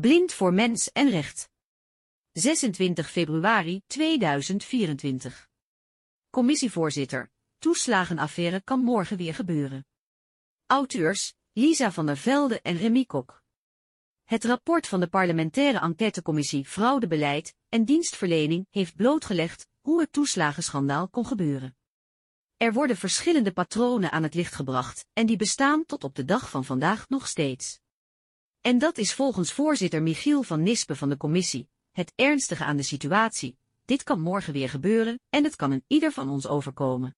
Blind voor mens en recht. 26 februari 2024. Commissievoorzitter. Toeslagenaffaire kan morgen weer gebeuren. Auteurs, Lisa van der Velde en Remy Kok. Het rapport van de parlementaire enquêtecommissie Fraudebeleid en Dienstverlening heeft blootgelegd hoe het toeslagenschandaal kon gebeuren. Er worden verschillende patronen aan het licht gebracht en die bestaan tot op de dag van vandaag nog steeds. En dat is volgens voorzitter Michiel van Nispen van de commissie het ernstige aan de situatie. Dit kan morgen weer gebeuren en het kan een ieder van ons overkomen.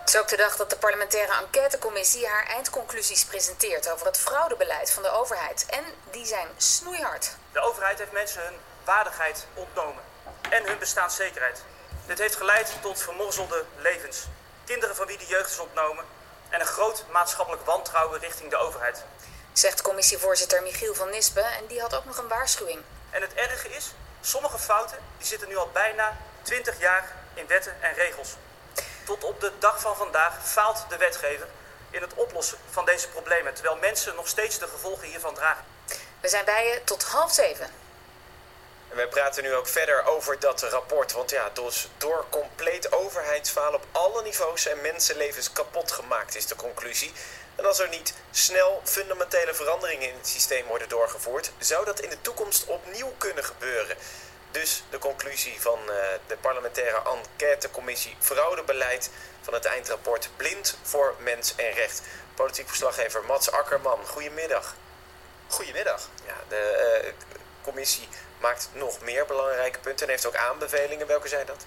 Het is ook de dag dat de parlementaire enquêtecommissie haar eindconclusies presenteert over het fraudebeleid van de overheid. En die zijn snoeihard. De overheid heeft mensen hun waardigheid ontnomen en hun bestaanszekerheid. Dit heeft geleid tot vermorzelde levens, kinderen van wie de jeugd is ontnomen en een groot maatschappelijk wantrouwen richting de overheid. Zegt commissievoorzitter Michiel van Nispen en die had ook nog een waarschuwing. En het erge is, sommige fouten die zitten nu al bijna 20 jaar in wetten en regels. Tot op de dag van vandaag faalt de wetgever in het oplossen van deze problemen, terwijl mensen nog steeds de gevolgen hiervan dragen. We zijn bij je tot half zeven. En wij praten nu ook verder over dat rapport. Want ja, dus door compleet overheidsfalen op alle niveaus en mensenlevens kapot gemaakt is de conclusie. En als er niet snel fundamentele veranderingen in het systeem worden doorgevoerd, zou dat in de toekomst opnieuw kunnen gebeuren. Dus de conclusie van uh, de parlementaire enquêtecommissie Fraudebeleid van het eindrapport Blind voor Mens en Recht. Politiek verslaggever Mats Akkerman, goedemiddag. Goedemiddag. Ja, de uh, commissie maakt nog meer belangrijke punten en heeft ook aanbevelingen. Welke zijn dat?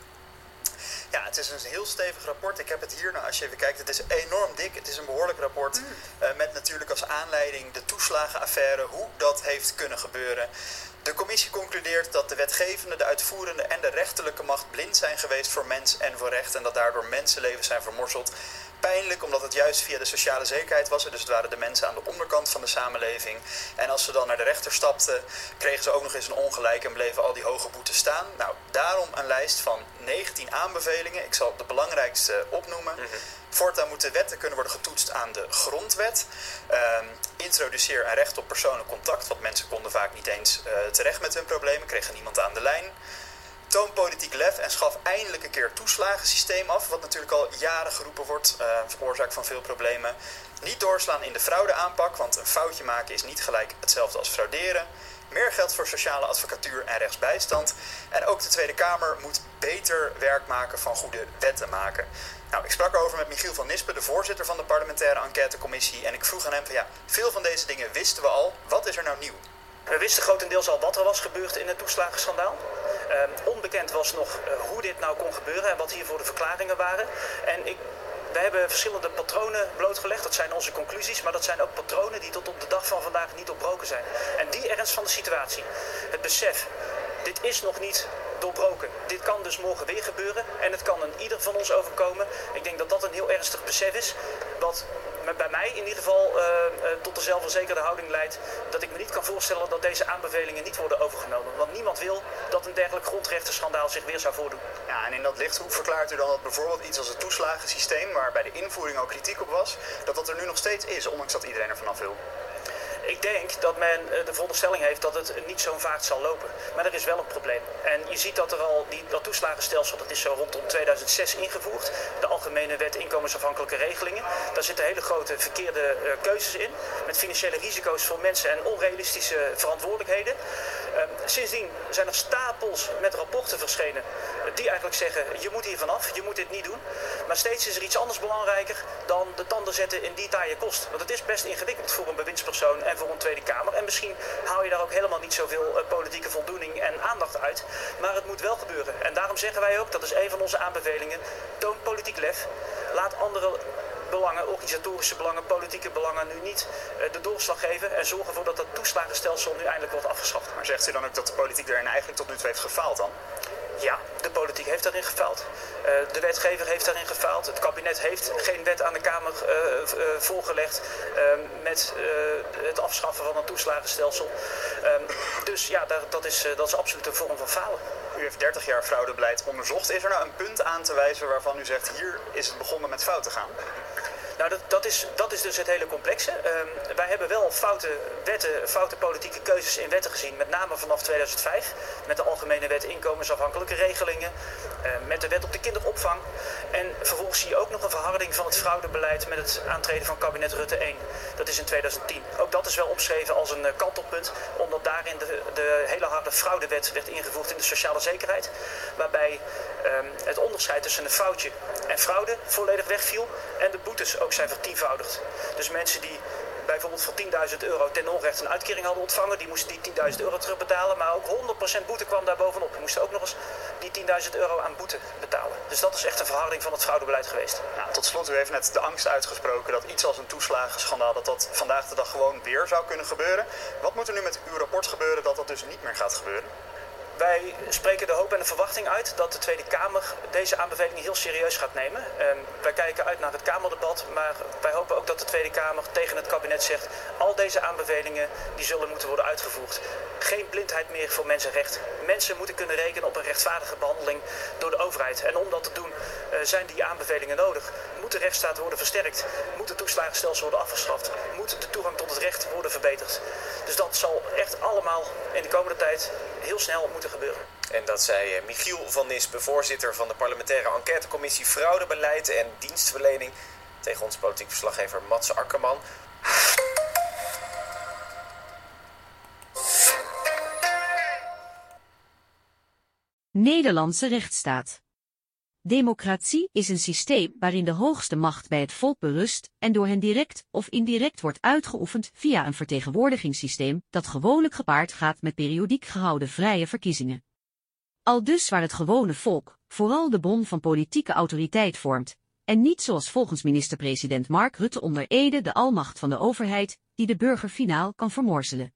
Ja, het is een heel stevig rapport. Ik heb het hier, nou, als je even kijkt, het is enorm dik. Het is een behoorlijk rapport mm. uh, met natuurlijk als aanleiding de toeslagenaffaire, hoe dat heeft kunnen gebeuren. De commissie concludeert dat de wetgevende, de uitvoerende en de rechterlijke macht blind zijn geweest voor mens en voor recht en dat daardoor mensenlevens zijn vermorzeld pijnlijk, omdat het juist via de sociale zekerheid was. Dus het waren de mensen aan de onderkant van de samenleving. En als ze dan naar de rechter stapten, kregen ze ook nog eens een ongelijk en bleven al die hoge boetes staan. Nou, daarom een lijst van 19 aanbevelingen. Ik zal de belangrijkste opnoemen. Mm Voortaan moeten wetten kunnen worden getoetst aan de grondwet. Uh, introduceer een recht op persoonlijk contact, want mensen konden vaak niet eens uh, terecht met hun problemen, kregen niemand aan de lijn. Toon politiek lef en schaf eindelijk een keer het toeslagensysteem af, wat natuurlijk al jaren geroepen wordt, uh, oorzaak van veel problemen. Niet doorslaan in de fraudeaanpak, want een foutje maken is niet gelijk hetzelfde als frauderen. Meer geld voor sociale advocatuur en rechtsbijstand. En ook de Tweede Kamer moet beter werk maken van goede wetten maken. Nou, ik sprak over met Michiel van Nispen, de voorzitter van de parlementaire enquêtecommissie. En ik vroeg aan hem van ja, veel van deze dingen wisten we al. Wat is er nou nieuw? We wisten grotendeels al wat er was gebeurd in het toeslagenschandaal. Uh, onbekend was nog uh, hoe dit nou kon gebeuren en wat hiervoor de verklaringen waren. En ik, we hebben verschillende patronen blootgelegd, dat zijn onze conclusies, maar dat zijn ook patronen die tot op de dag van vandaag niet doorbroken zijn. En die ernst van de situatie, het besef, dit is nog niet doorbroken. Dit kan dus morgen weer gebeuren en het kan een ieder van ons overkomen. Ik denk dat dat een heel ernstig besef is, wat bij mij in ieder geval uh, tot de zelfverzekerde houding leidt dat ik me niet kan voorstellen dat deze aanbevelingen niet worden overgenomen. Want niemand wil dat een dergelijk grondrechtenschandaal zich weer zou voordoen. Ja, en in dat licht, hoe verklaart u dan dat bijvoorbeeld iets als het toeslagensysteem, waar bij de invoering al kritiek op was, dat dat er nu nog steeds is, ondanks dat iedereen er vanaf wil? Ik denk dat men de veronderstelling heeft dat het niet zo'n vaart zal lopen. Maar er is wel een probleem. En je ziet dat er al die, dat toeslagenstelsel, dat is zo rondom 2006 ingevoerd. De Algemene Wet Inkomensafhankelijke Regelingen. Daar zitten hele grote verkeerde uh, keuzes in. Met financiële risico's voor mensen en onrealistische verantwoordelijkheden. Uh, sindsdien zijn er stapels met rapporten verschenen die eigenlijk zeggen, je moet hier vanaf, je moet dit niet doen. Maar steeds is er iets anders belangrijker dan de tanden zetten in die taaie kost. Want het is best ingewikkeld voor een bewindspersoon en voor een Tweede Kamer. En misschien haal je daar ook helemaal niet zoveel uh, politieke voldoening en aandacht uit. Maar het moet wel gebeuren. En daarom zeggen wij ook, dat is een van onze aanbevelingen, toon politiek lef. Laat andere belangen, organisatorische belangen, politieke belangen nu niet uh, de doorslag geven. En zorgen ervoor dat dat toeslagenstelsel nu eindelijk wordt afgeschaft. Maar zegt u dan ook dat de politiek erin eigenlijk tot nu toe heeft gefaald dan? Ja, de politiek heeft daarin gefaald. Uh, de wetgever heeft daarin gefaald. Het kabinet heeft geen wet aan de Kamer uh, uh, voorgelegd met het afschaffen van een toeslagenstelsel. Ehm, dus ja, dat, is, dat is absoluut een vorm van falen. U heeft 30 jaar fraudebeleid onderzocht. Is er nou een punt aan te wijzen waarvan u zegt hier is het begonnen met fout te gaan? Nou, dat, dat, is, dat is dus het hele complexe. Ehm, wij hebben wel foute wetten, foute politieke keuzes in wetten gezien, met name vanaf 2005. Met de Algemene Wet Inkomensafhankelijke Regelingen, uh, met de Wet op de Kinderopvang. En vervolgens zie je ook nog een verharding van het fraudebeleid met het aantreden van kabinet Rutte 1. Dat is in 2010. Ook dat is wel omschreven als een uh, kantelpunt, omdat daarin de, de hele harde fraudewet werd ingevoerd in de sociale zekerheid. Waarbij um, het onderscheid tussen een foutje en fraude volledig wegviel en de boetes ook zijn vertienvoudigd. Dus mensen die bijvoorbeeld voor 10.000 euro ten onrechte een uitkering hadden ontvangen, die moesten die 10.000 euro terugbetalen. Maar ook 100% boete kwam daar bovenop. Die moesten ook nog eens die 10.000 euro aan boete betalen. Dus dat is echt een verharding van het fraudebeleid geweest. Nou, tot slot, u heeft net de angst uitgesproken dat iets als een toeslagenschandaal, dat dat vandaag de dag gewoon weer zou kunnen gebeuren. Wat moet er nu met uw rapport gebeuren dat dat dus niet meer gaat gebeuren? Wij spreken de hoop en de verwachting uit dat de Tweede Kamer deze aanbevelingen heel serieus gaat nemen. En wij kijken uit naar het Kamerdebat, maar wij hopen ook dat de Tweede Kamer tegen het kabinet zegt... al deze aanbevelingen die zullen moeten worden uitgevoerd. Geen blindheid meer voor mensenrechten. Mensen moeten kunnen rekenen op een rechtvaardige behandeling door de overheid. En om dat te doen uh, zijn die aanbevelingen nodig. Moet de rechtsstaat worden versterkt? Moet het toeslagenstelsel worden afgeschaft? Moet de toegang tot het recht worden verbeterd? Dus dat zal echt allemaal in de komende tijd heel snel moeten En dat zei Michiel van Nispe, voorzitter van de parlementaire enquêtecommissie Fraudebeleid en Dienstverlening, tegen ons politiek verslaggever Mats Akkerman. Nederlandse rechtsstaat. Democratie is een systeem waarin de hoogste macht bij het volk berust en door hen direct of indirect wordt uitgeoefend via een vertegenwoordigingssysteem dat gewoonlijk gepaard gaat met periodiek gehouden vrije verkiezingen. Al dus waar het gewone volk vooral de bron van politieke autoriteit vormt, en niet zoals volgens minister-president Mark Rutte onder Ede de almacht van de overheid, die de burger finaal kan vermorzelen.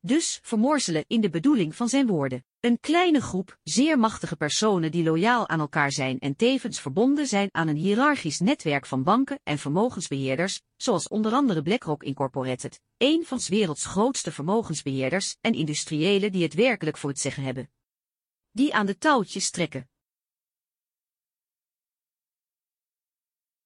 Dus vermorzelen in de bedoeling van zijn woorden. Een kleine groep, zeer machtige personen die loyaal aan elkaar zijn en tevens verbonden zijn aan een hiërarchisch netwerk van banken en vermogensbeheerders, zoals onder andere BlackRock Incorporated, een van 's werelds grootste vermogensbeheerders en industriëlen die het werkelijk voor het zeggen hebben. Die aan de touwtjes trekken,